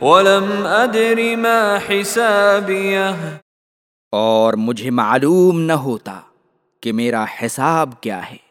ولم ادر ما حسابیہ۔ اور مجھے معلوم نہ ہوتا کہ میرا حساب کیا ہے۔